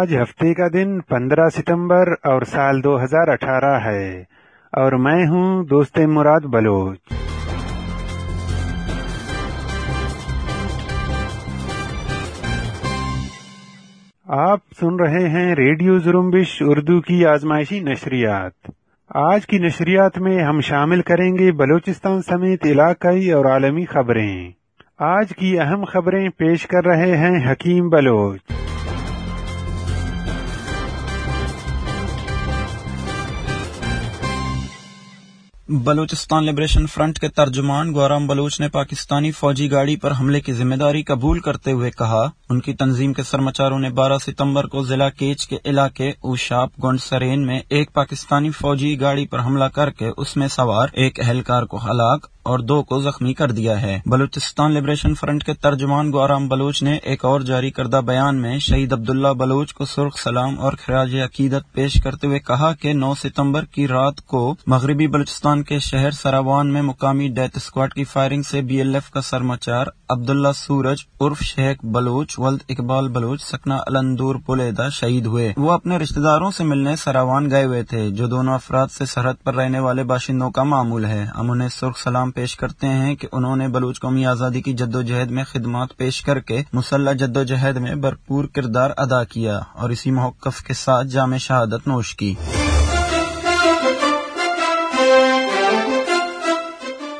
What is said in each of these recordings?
آج ہفتے کا دن پندرہ ستمبر اور سال دو ہزار اٹھارہ ہے اور میں ہوں دوست مراد بلوچ۔ آپ سن رہے ہیں ریڈیو زرمبش اردو کی آزمائشی نشریات۔ آج کی نشریات میں ہم شامل کریں گے بلوچستان سمیت علاقائی اور عالمی خبریں۔ آج کی اہم خبریں پیش کر رہے ہیں حکیم بلوچ۔ بلوچستان لبریشن فرنٹ کے ترجمان گورام بلوچ نے پاکستانی فوجی گاڑی پر حملے کی ذمہ داری قبول کرتے ہوئے کہا، ان کی تنظیم کے سرمچاروں نے بارہ ستمبر کو ضلع کیچ کے علاقے اوشاپ گونڈ سرین میں ایک پاکستانی فوجی گاڑی پر حملہ کر کے اس میں سوار ایک اہلکار کو ہلاک اور دو کو زخمی کر دیا ہے۔ بلوچستان لبریشن فرنٹ کے ترجمان گورام بلوچ نے ایک اور جاری کردہ بیان میں شہید عبداللہ بلوچ کو سرخ سلام اور خراج عقیدت پیش کرتے ہوئے کہا کہ نو ستمبر کی رات کو مغربی بلوچستان کے شہر سراوان میں مقامی ڈیتھ اسکواڈ کی فائرنگ سے بی ایل ایف کا سرمچار عبداللہ سورج، عرف شیخ بلوچ، ولد اقبال بلوچ، سکنا الندور پولیدا شہید ہوئے۔ وہ اپنے رشتہ داروں سے ملنے سراوان گئے ہوئے تھے، جو دونوں افراد سے سرحد پر رہنے والے باشندوں کا معمول ہے۔ ہم انہیں سرخ سلام پیش کرتے ہیں کہ انہوں نے بلوچ قومی آزادی کی جد و جہد میں خدمات پیش کر کے مسلح جد و جہد میں بھرپور کردار ادا کیا اور اسی موقف کے ساتھ جامع شہادت نوش کی۔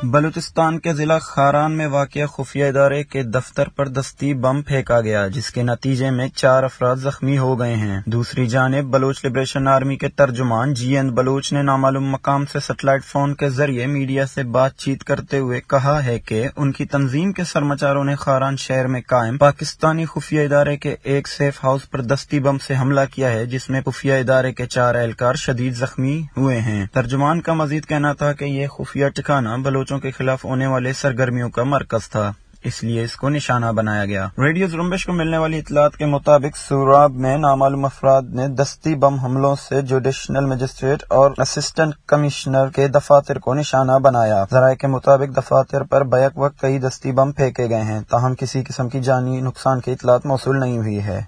بلوچستان کے ضلع خاران میں واقع خفیہ ادارے کے دفتر پر دستی بم پھینکا گیا، جس کے نتیجے میں چار افراد زخمی ہو گئے ہیں۔ دوسری جانب، بلوچ لبریشن آرمی کے ترجمان جی این بلوچ نے نامعلوم مقام سے سیٹلائٹ فون کے ذریعے میڈیا سے بات چیت کرتے ہوئے کہا ہے کہ ان کی تنظیم کے سرمچاروں نے خاران شہر میں قائم پاکستانی خفیہ ادارے کے ایک سیف ہاؤس پر دستی بم سے حملہ کیا ہے، جس میں خفیہ ادارے کے چار اہلکار شدید زخمی ہوئے ہیں۔ ترجمان کا مزید کہنا تھا کہ یہ خفیہ ٹھکانہ بلوچوں کے خلاف ہونے والے سرگرمیوں کا مرکز تھا، اس لیے اس کو نشانہ بنایا گیا۔ ریڈیو زرمبش کو ملنے والی اطلاعات کے مطابق سوراب میں نامعلوم افراد نے دستی بم حملوں سے جوڈیشنل مجسٹریٹ اور اسسٹنٹ کمشنر کے دفاتر کو نشانہ بنایا۔ ذرائع کے مطابق دفاتر پر بیک وقت کئی دستی بم پھینکے گئے ہیں، تاہم کسی قسم کی جانی نقصان کی اطلاعات موصول نہیں ہوئی ہے۔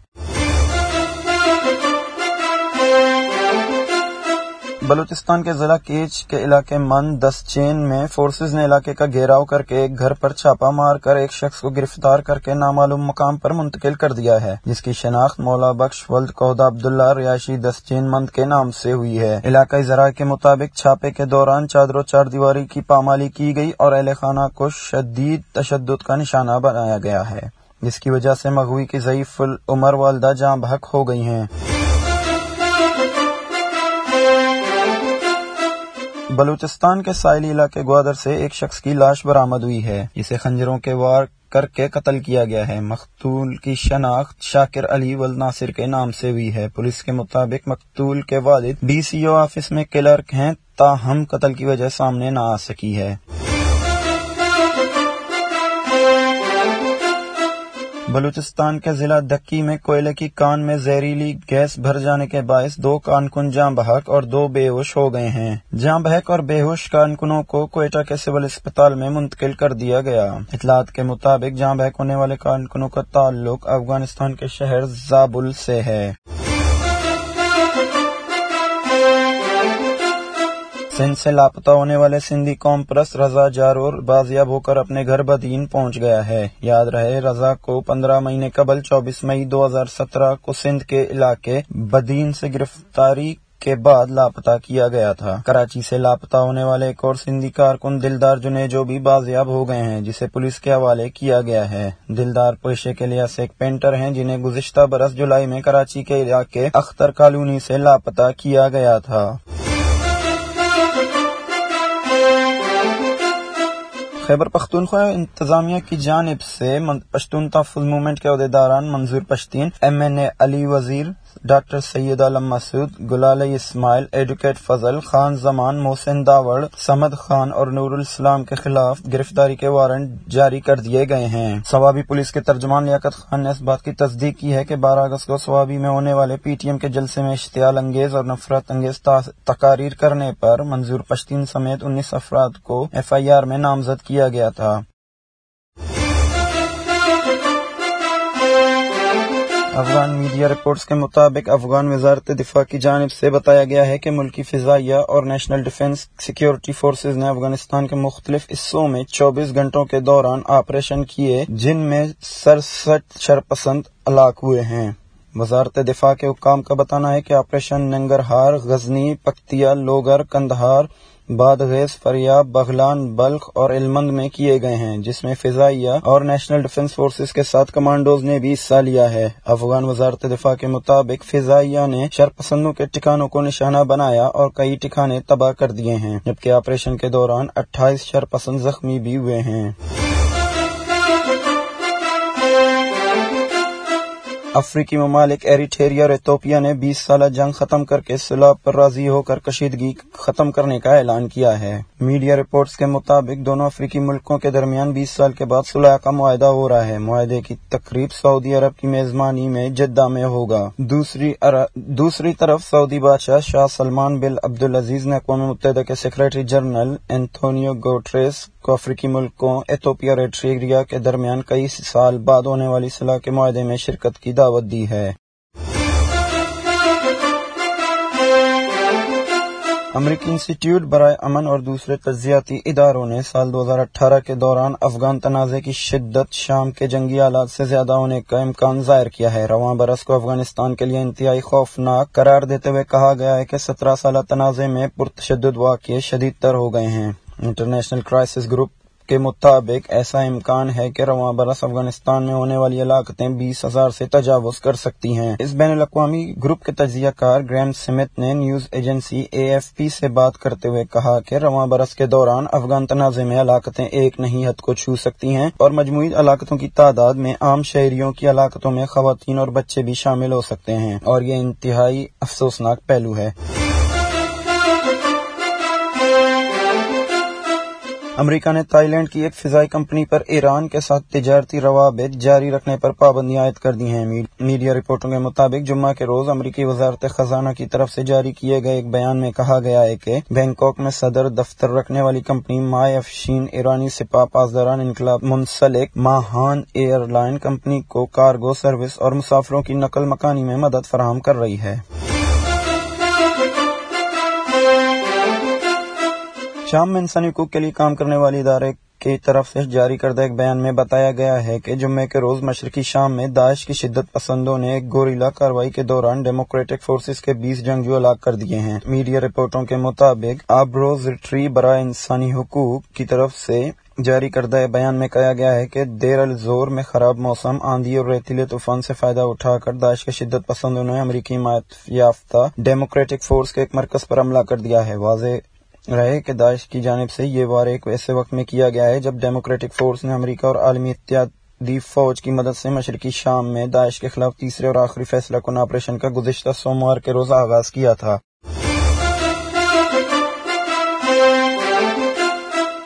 بلوچستان کے ضلع کیچ کے علاقے من دس چین میں فورسز نے علاقے کا گھیراؤ کر کے ایک گھر پر چھاپا مار کر ایک شخص کو گرفتار کر کے نامعلوم مقام پر منتقل کر دیا ہے، جس کی شناخت مولا بخش ولد کودا عبداللہ ریاشی دس چین مند کے نام سے ہوئی ہے۔ علاقائی ذرائع کے مطابق چھاپے کے دوران چادر و چار دیواری کی پامالی کی گئی اور اہل خانہ کو شدید تشدد کا نشانہ بنایا گیا ہے، جس کی وجہ سے مغوی کی ضعیف العمر والدہ جاں بحق ہو گئی ہیں۔ بلوچستان کے ساحلی علاقے گوادر سے ایک شخص کی لاش برآمد ہوئی ہے۔ جسے خنجروں کے وار کر کے قتل کیا گیا ہے۔ مقتول کی شناخت شاکر علی ول ناصر کے نام سے ہوئی ہے۔ پولیس کے مطابق مقتول کے والد ڈی سی او آفس میں کلرک ہیں، تاہم قتل کی وجہ سامنے نہ آ سکی ہے۔ بلوچستان کے ضلع دکی میں کوئلے کی کان میں زہریلی گیس بھر جانے کے باعث دو کانکن جاں بحق اور دو بے ہوش ہو گئے ہیں۔ جاں بحق اور بے ہوش کانکنوں کو کوئٹہ کے سول اسپتال میں منتقل کر دیا گیا۔ اطلاعات کے مطابق جاں بحق ہونے والے کانکنوں کا تعلق افغانستان کے شہر زابل سے ہے۔ سندھ سے لاپتہ ہونے والے سندھی قوم پرست رضا جارور بازیاب ہو کر اپنے گھر بدین پہنچ گیا ہے۔ یاد رہے، رضا کو پندرہ مہینے قبل چوبیس مئی دو ہزار سترہ کو سندھ کے علاقے بدین سے گرفتاری کے بعد لاپتہ کیا گیا تھا۔ کراچی سے لاپتہ ہونے والے ایک اور سندھی کارکن دلدار جنے جو بھی بازیاب ہو گئے ہیں، جسے پولیس کے حوالے کیا گیا ہے۔ دلدار پیشے کے لحاظ سے ایک پینٹر ہیں جنہیں گزشتہ برس جولائی میں کراچی کے علاقے اختر کالونی سے لاپتہ کیا گیا تھا۔ خیبر پختونخوا انتظامیہ کی جانب سے پشتون تحفظ موومنٹ کے عہدیداران منظور Pashteen M N A Ali Wazir doctor Syed Alam Masood, Gulal Ismail, advocate Fazal Khan, Zaman Mohsin Dawar, Samad Khan اور نور الاسلام کے خلاف گرفتاری کے وارنٹ جاری کر دیے گئے ہیں۔ سوابی پولیس کے ترجمان لیاقت خان نے اس بات کی تصدیق کی ہے کہ بارہ اگست کو سوابی میں ہونے والے پی ٹی ایم کے جلسے میں اشتعال انگیز اور نفرت انگیز تقاریر کرنے پر منظور پشتین سمیت انیس افراد کو ایف آئی آر میں نامزد کیا گیا تھا۔ افغان میڈیا رپورٹس کے مطابق افغان وزارت دفاع کی جانب سے بتایا گیا ہے کہ ملکی فضائیہ اور نیشنل ڈیفنس سیکیورٹی فورسز نے افغانستان کے مختلف حصوں میں چوبیس گھنٹوں کے دوران آپریشن کیے، جن میں سڑسٹھ شرپسند ہلاک ہوئے ہیں۔ وزارت دفاع کے حکام کا بتانا ہے کہ آپریشن ننگرہار، غزنی پکتیا لوگر، کندہار بادغیز فریاب بغلان، بلخ اور علمند میں کیے گئے ہیں، جس میں فضائیہ اور نیشنل ڈیفنس فورسز کے ساتھ کمانڈوز نے بھی حصہ لیا ہے۔ افغان وزارت دفاع کے مطابق فضائیہ نے شرپسندوں کے ٹھکانوں کو نشانہ بنایا اور کئی ٹھکانے تباہ کر دیے ہیں، جبکہ آپریشن کے دوران اٹھائیس شرپسند زخمی بھی ہوئے ہیں۔ افریقی ممالک ایریٹھیریا اور ایتھوپیا نے بیس سالہ جنگ ختم کر کے صلاح پر راضی ہو کر کشیدگی ختم کرنے کا اعلان کیا ہے۔ میڈیا رپورٹس کے مطابق دونوں افریقی ملکوں کے درمیان بیس سال کے بعد صلاح کا معاہدہ ہو رہا ہے۔ معاہدے کی تقریب سعودی عرب کی میزبانی میں جدہ میں ہوگا۔ دوسری دوسری طرف سعودی بادشاہ شاہ سلمان بل عبدالعزیز نے اقوام متحدہ کے سیکرٹری جنرل اینتھونیو گوٹریس کو افریقی ملکوں ایتھوپیا اور ایٹریریا کے درمیان کئی سال بعد ہونے والی صلاح کے معاہدے میں شرکت کی دعوت دی ہے۔ امریکی انسٹیٹیوٹ برائے امن اور دوسرے تجزیاتی اداروں نے سال دو ہزار اٹھارہ کے دوران افغان تنازع کی شدت، شام کے جنگی آلات سے زیادہ ہونے کا امکان ظاہر کیا ہے۔ رواں برس کو افغانستان کے لیے انتہائی خوفناک قرار دیتے ہوئے کہا گیا ہے کہ سترہ سالہ تنازع میں پرتشدد واقع شدید تر ہو گئے ہیں۔ انٹرنیشنل کرائسس گروپ کے مطابق، ایسا امکان ہے کہ رواں برس افغانستان میں ہونے والی علاقتیں بیس ہزار سے تجاوز کر سکتی ہیں۔ اس بین الاقوامی گروپ کے تجزیہ کار گرینڈ سمت نے news agency A F P سے بات کرتے ہوئے کہا کہ رواں برس کے دوران افغان تنازع میں علاقتیں ایک نہیں حد کو چھو سکتی ہیں اور مجموعی علاقتوں کی تعداد میں عام شہریوں کی علاقتوں میں خواتین اور بچے بھی شامل ہو سکتے ہیں اور یہ انتہائی افسوسناک پہلو ہے۔ امریکہ نے تائی لینڈ کی ایک فضائی کمپنی پر ایران کے ساتھ تجارتی روابط جاری رکھنے پر پابندیاں عائد کر دی ہیں۔ میڈیا رپورٹوں کے مطابق، جمعہ کے روز امریکی وزارت خزانہ کی طرف سے جاری کیے گئے ایک بیان میں کہا گیا ہے کہ بینکاک میں صدر دفتر رکھنے والی کمپنی مائی افشین ایرانی سپاہ پاسداران انقلاب منسلک ماہان ایئر لائن کمپنی کو کارگو سروس اور مسافروں کی نقل مکانی میں مدد فراہم کر رہی ہے۔ شام میں انسانی حقوق کے لیے کام کرنے والے ادارے کی طرف سے جاری کردہ ایک بیان میں بتایا گیا ہے کہ جمعے کے روز مشرقی شام میں داعش کی شدت پسندوں نے ایک گوریلا کاروائی کے دوران ڈیموکریٹک فورسز کے بیس جنگجو ہلاک کر دیے ہیں۔ میڈیا رپورٹوں کے مطابق آبروزٹری برائے انسانی حقوق کی طرف سے جاری کردہ بیان میں کہا گیا ہے کہ دیر الزور میں خراب موسم، آندھی اور ریتیلے طوفان سے فائدہ اٹھا کر داعش کے شدت پسندوں نے امریکی حمایت یافتہ ڈیموکریٹک فورس کے ایک مرکز پر حملہ کر دیا ہے۔ واضح رہے کہ داعش کی جانب سے یہ وار ایک ایسے وقت میں کیا گیا ہے جب ڈیموکریٹک فورس نے امریکہ اور عالمی اتحادی فوج کی مدد سے مشرقی شام میں داعش کے خلاف تیسرے اور آخری فیصلہ کن آپریشن کا گزشتہ سوموار کے روز آغاز کیا تھا۔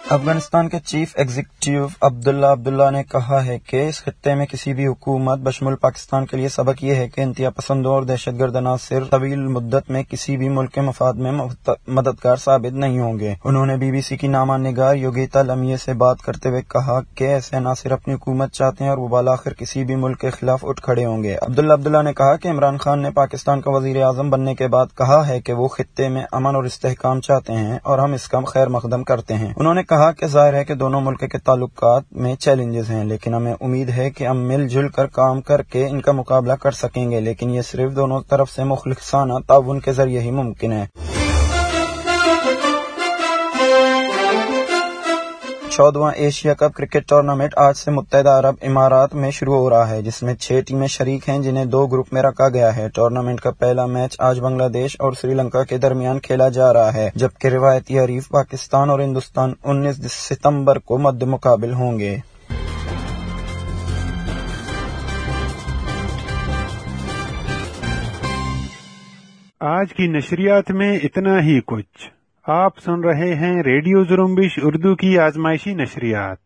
افغانستان کے چیف ایگزیکٹو عبداللہ عبداللہ نے کہا ہے کہ اس خطے میں کسی بھی حکومت بشمول پاکستان کے لیے سبق یہ ہے کہ انتہا پسندوں اور دہشت گرد عناصر طویل مدت میں کسی بھی ملک کے مفاد میں مددگار ثابت نہیں ہوں گے۔ انہوں نے بی بی سی کی نامہ نگار یوگیتا لمیے سے بات کرتے ہوئے کہا کہ ایسے عناصر اپنی حکومت چاہتے ہیں اور وہ بالاخر کسی بھی ملک کے خلاف اٹھ کھڑے ہوں گے۔ عبداللہ عبداللہ نے کہا کہ عمران خان نے پاکستان کا وزیر اعظم بننے کے بعد کہا ہے کہ وہ خطے میں امن اور استحکام چاہتے ہیں اور ہم اس کا خیر مقدم کرتے ہیں۔ انہوں نے کہا کہا کہ ظاہر ہے کہ دونوں ملک کے تعلقات میں چیلنجز ہیں، لیکن ہمیں امید ہے کہ ہم مل جل کر کام کر کے ان کا مقابلہ کر سکیں گے، لیکن یہ صرف دونوں طرف سے مخلصانہ تعاون کے ذریعے ہی ممکن ہے۔ چودواں ایشیا کپ کرکٹ ٹورنامنٹ آج سے متحدہ عرب امارات میں شروع ہو رہا ہے، جس میں چھ ٹیمیں شریک ہیں جنہیں دو گروپ میں رکھا گیا ہے۔ ٹورنامنٹ کا پہلا میچ آج بنگلہ دیش اور سری لنکا کے درمیان کھیلا جا رہا ہے، جبکہ روایتی حریف پاکستان اور ہندوستان انیس ستمبر کو مد مقابل ہوں گے۔ آج کی نشریات میں اتنا ہی کچھ۔ آپ سن رہے ہیں ریڈیو زرمبش اردو کی آزمائشی نشریات۔